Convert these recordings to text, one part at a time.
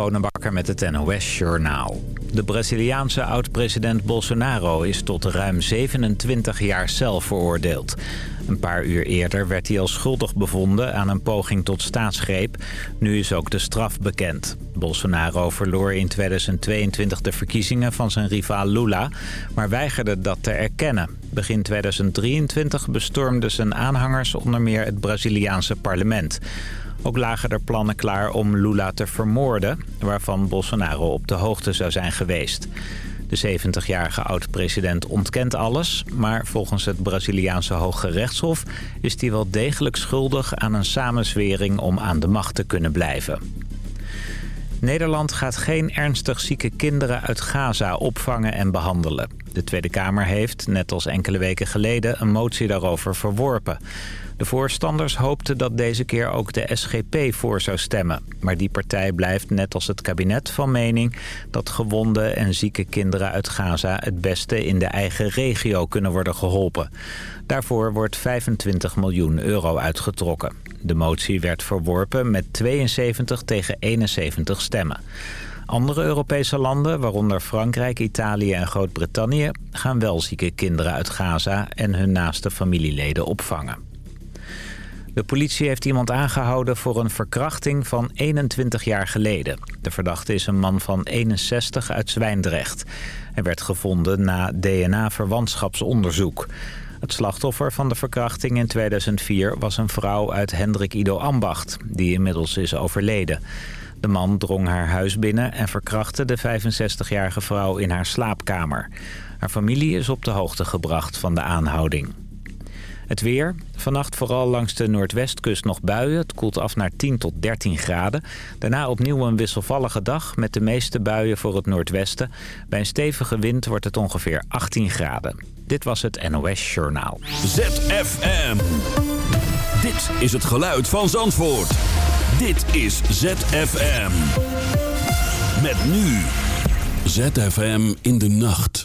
Bonenbakker met het NOS Journaal. De Braziliaanse oud-president Bolsonaro is tot ruim 27 jaar cel veroordeeld. Een paar uur eerder werd hij al schuldig bevonden aan een poging tot staatsgreep. Nu is ook de straf bekend. Bolsonaro verloor in 2022 de verkiezingen van zijn rivaal Lula... maar weigerde dat te erkennen. Begin 2023 bestormden zijn aanhangers onder meer het Braziliaanse parlement... Ook lagen er plannen klaar om Lula te vermoorden... waarvan Bolsonaro op de hoogte zou zijn geweest. De 70-jarige oud-president ontkent alles... maar volgens het Braziliaanse Hoge Rechtshof... is hij wel degelijk schuldig aan een samenzwering om aan de macht te kunnen blijven. Nederland gaat geen ernstig zieke kinderen uit Gaza opvangen en behandelen. De Tweede Kamer heeft, net als enkele weken geleden, een motie daarover verworpen. De voorstanders hoopten dat deze keer ook de SGP voor zou stemmen. Maar die partij blijft net als het kabinet van mening... dat gewonde en zieke kinderen uit Gaza het beste in de eigen regio kunnen worden geholpen. Daarvoor wordt 25 miljoen euro uitgetrokken. De motie werd verworpen met 72 tegen 71 stemmen. Andere Europese landen, waaronder Frankrijk, Italië en Groot-Brittannië... gaan wel zieke kinderen uit Gaza en hun naaste familieleden opvangen. De politie heeft iemand aangehouden voor een verkrachting van 21 jaar geleden. De verdachte is een man van 61 uit Zwijndrecht. Hij werd gevonden na DNA-verwantschapsonderzoek. Het slachtoffer van de verkrachting in 2004 was een vrouw uit Hendrik Ido Ambacht, die inmiddels is overleden. De man drong haar huis binnen en verkrachtte de 65-jarige vrouw in haar slaapkamer. Haar familie is op de hoogte gebracht van de aanhouding. Het weer. Vannacht vooral langs de noordwestkust nog buien. Het koelt af naar 10 tot 13 graden. Daarna opnieuw een wisselvallige dag met de meeste buien voor het noordwesten. Bij een stevige wind wordt het ongeveer 18 graden. Dit was het NOS Journaal. ZFM. Dit is het geluid van Zandvoort. Dit is ZFM. Met nu. ZFM in de nacht.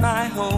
My home.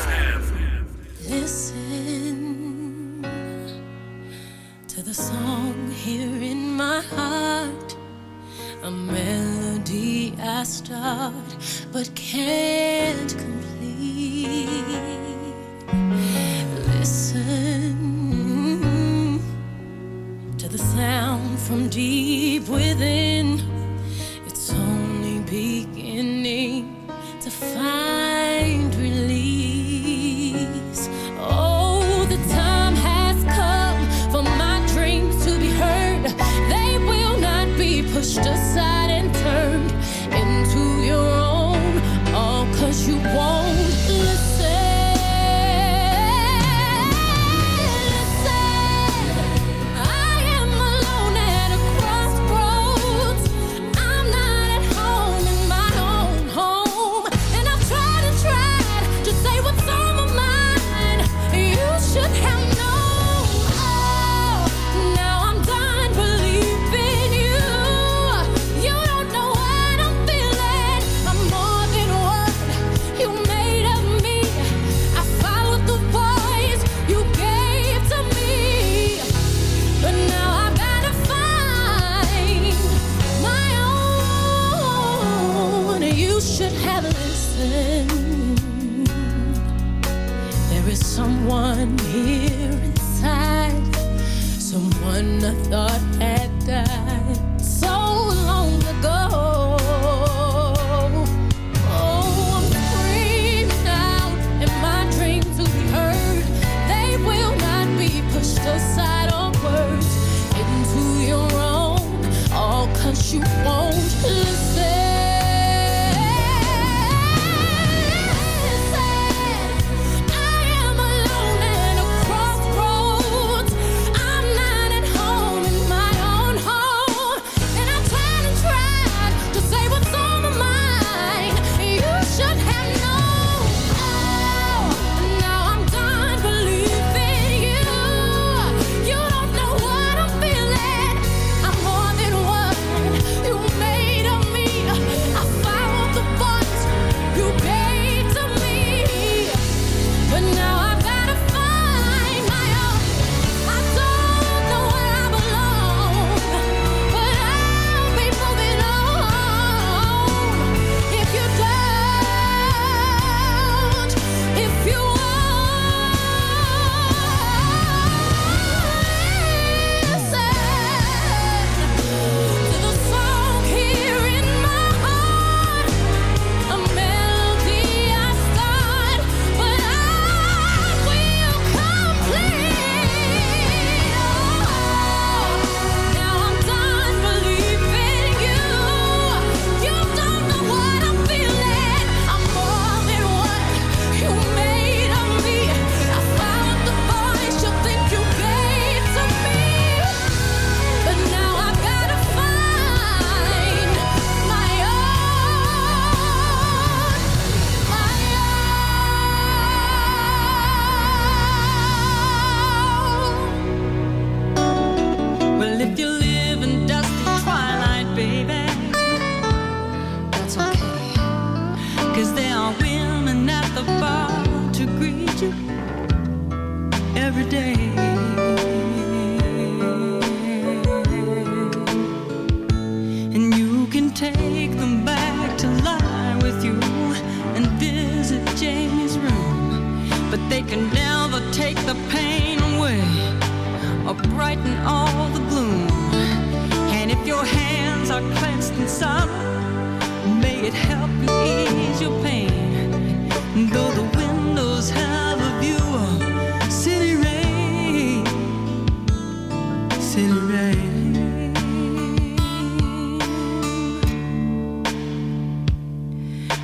Cause you won't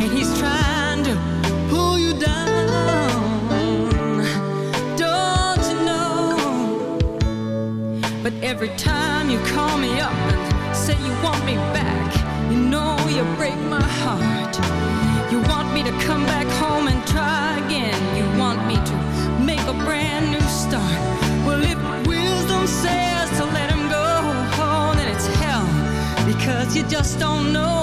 and he's trying to pull you down. Don't you know? But every time you call me up and say you want me back, you know you break my heart. You want me to come back home and try again. You want me to make a brand new start. Well, if wisdom says to let him go, oh, then it's hell. Because you just don't know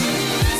Yes.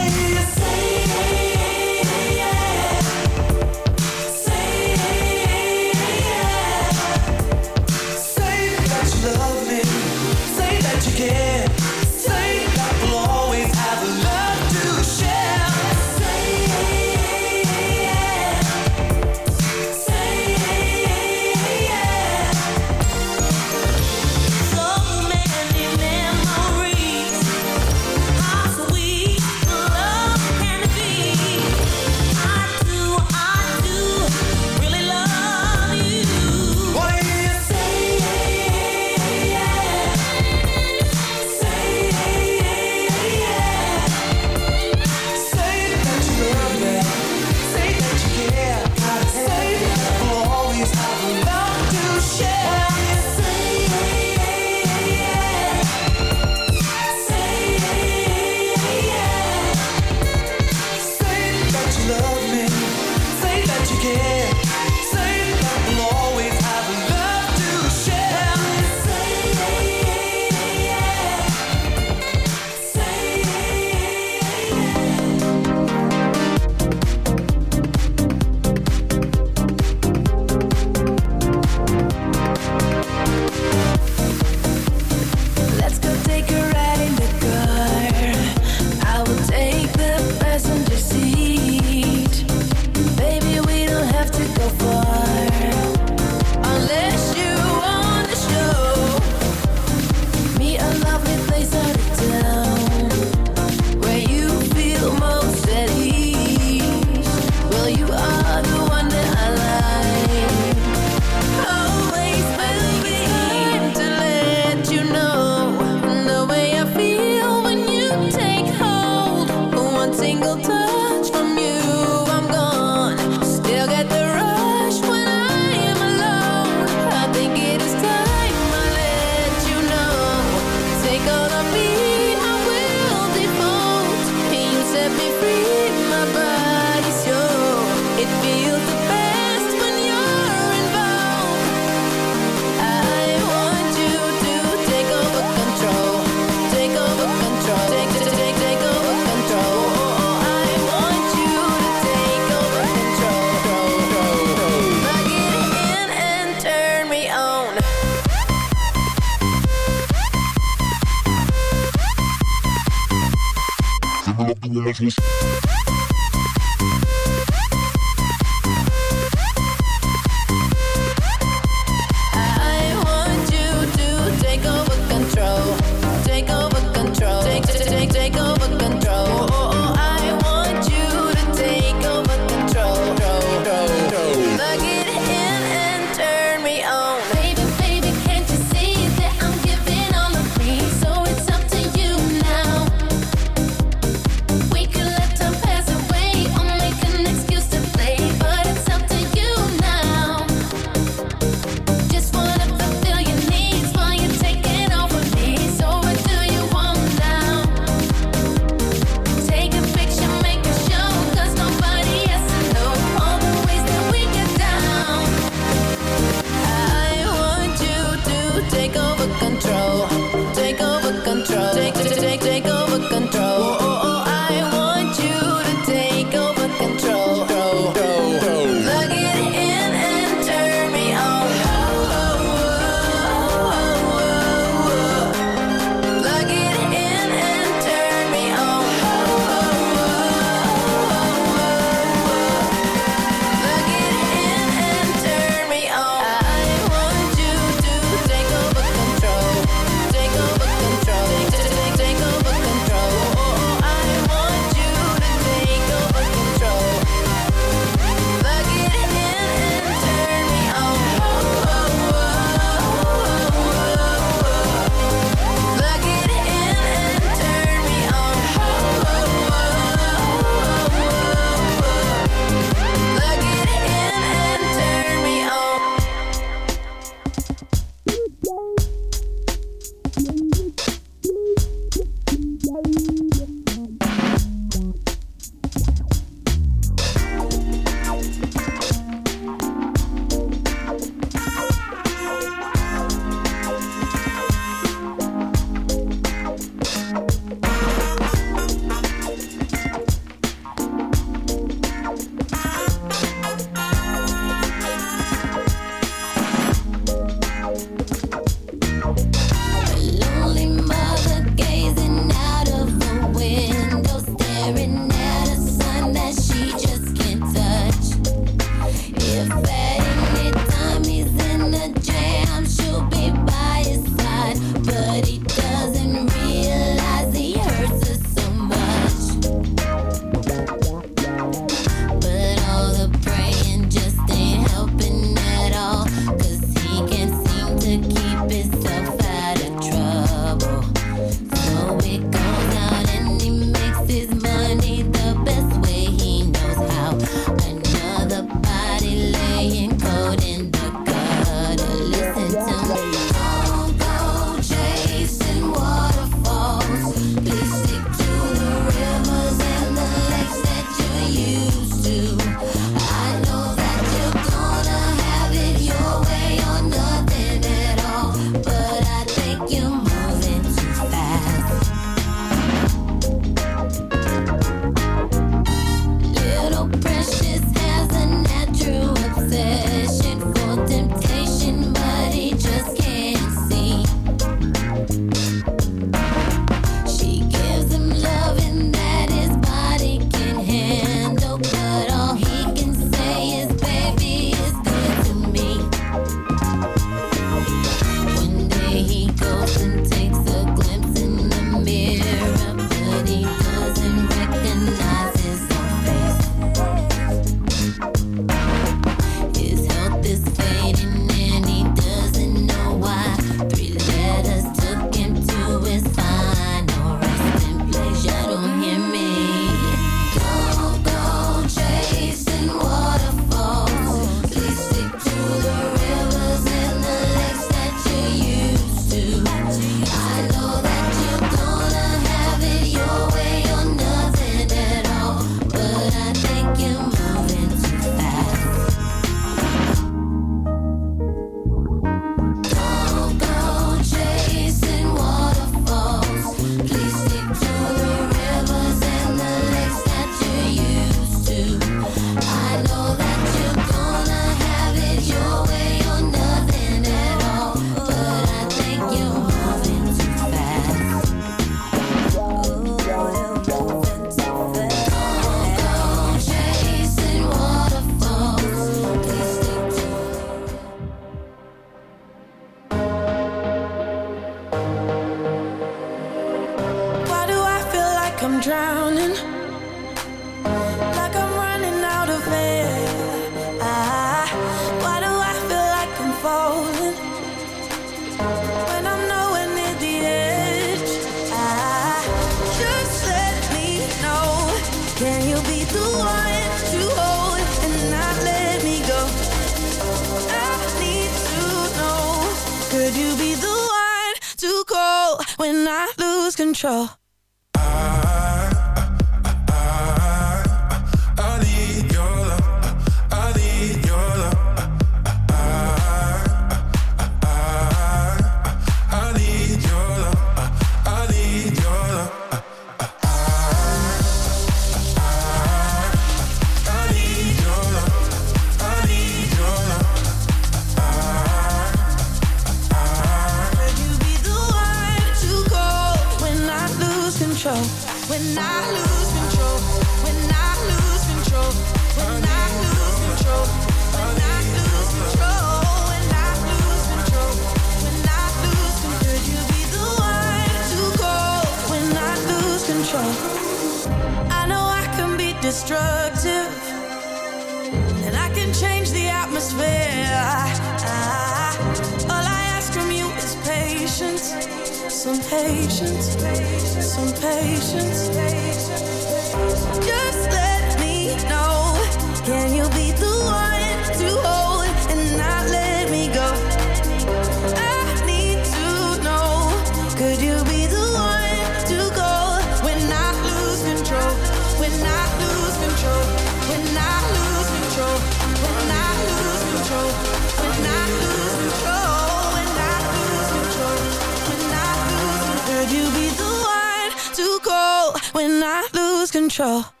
Oh.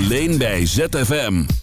Alleen bij ZFM.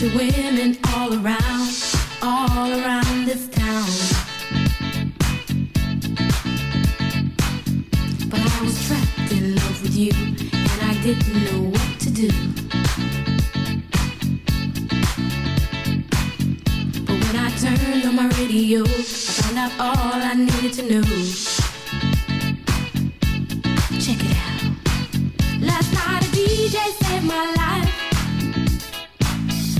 To women all around, all around this town. But I was trapped in love with you, and I didn't know what to do. But when I turned on my radio, I found out all I needed to know.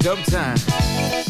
Dub time.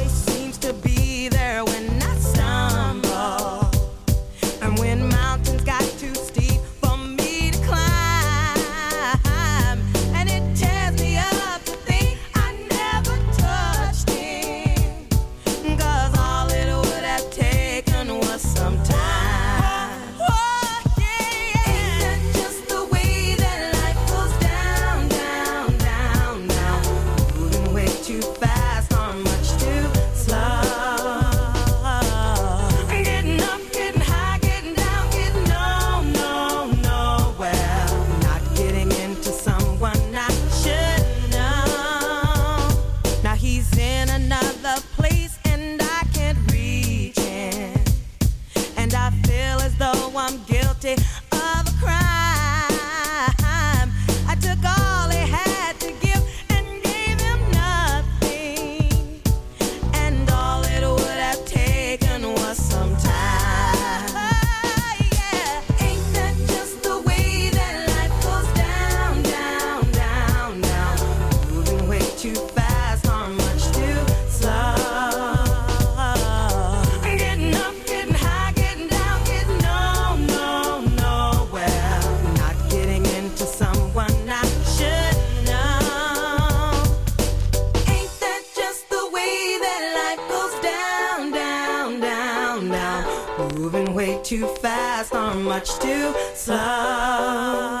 fast or much too slow.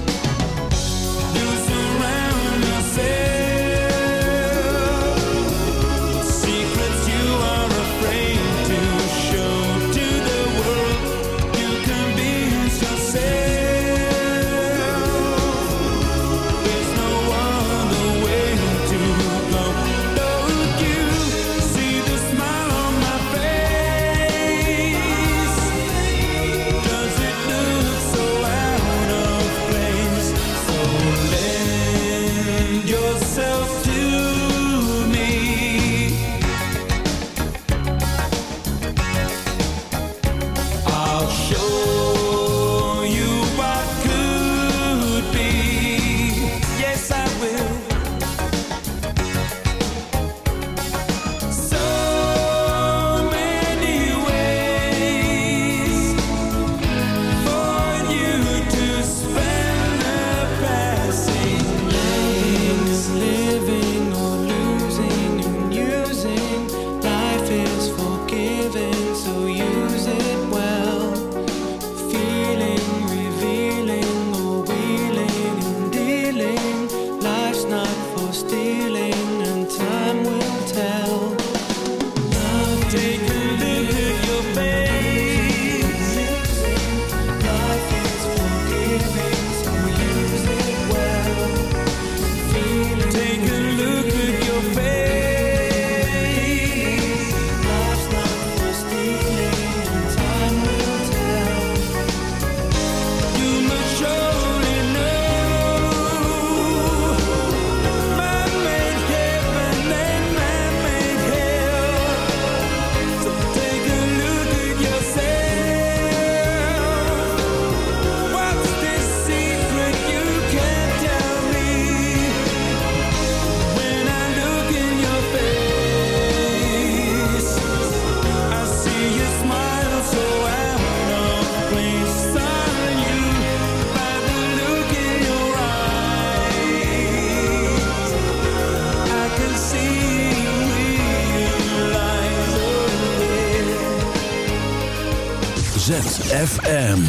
ZFM.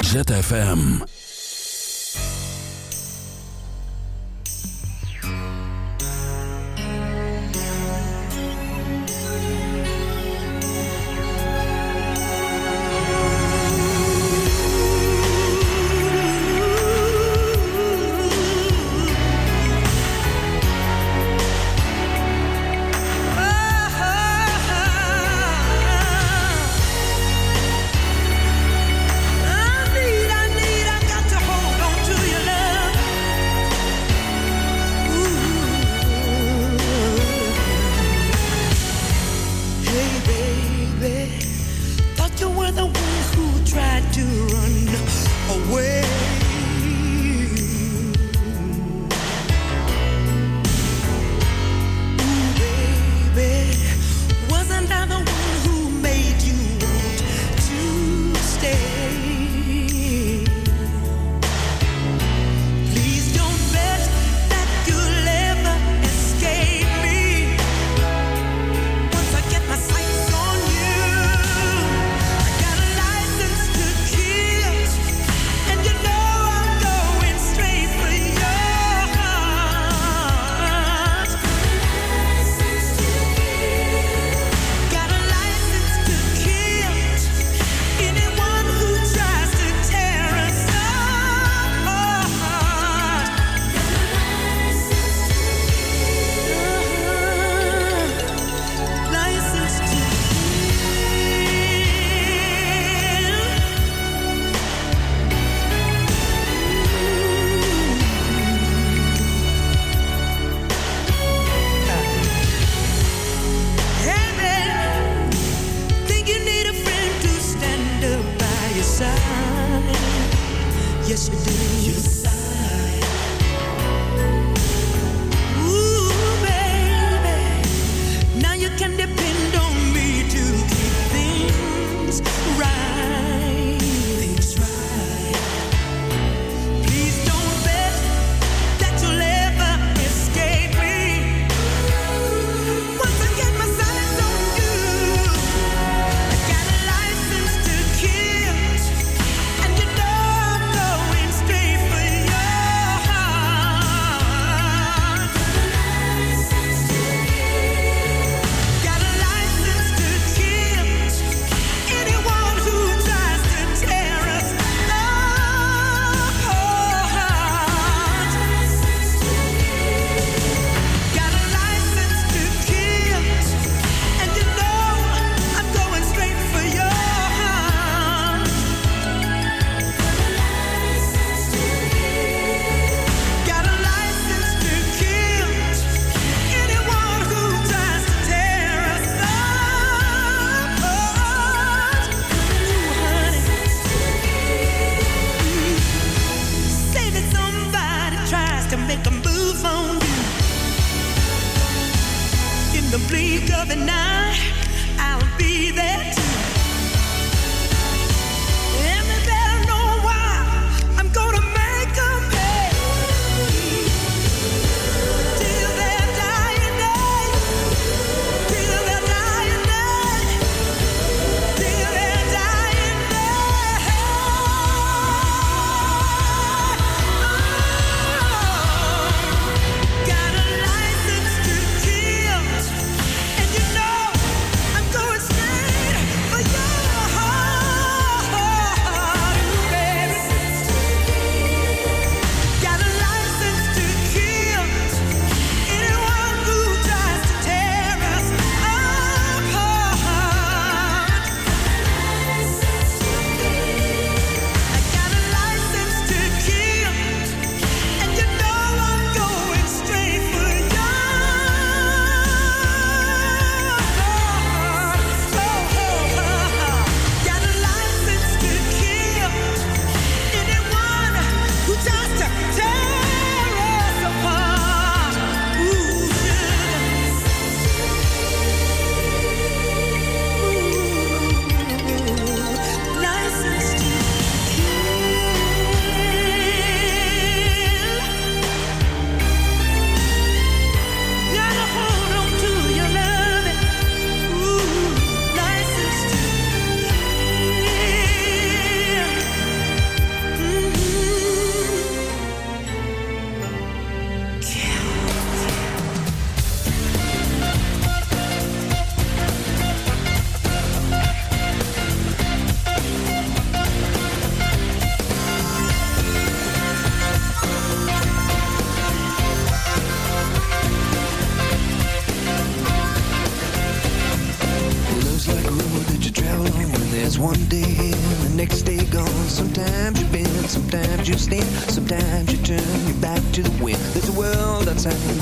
ZFM.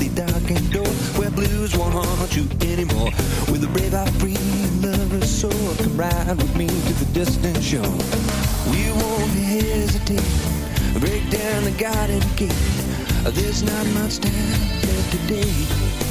the darkened door where blues won't haunt you anymore. With a brave heart, free lover's soul, come ride with me to the distant shore. We won't hesitate, break down the garden gate. There's not much time left today.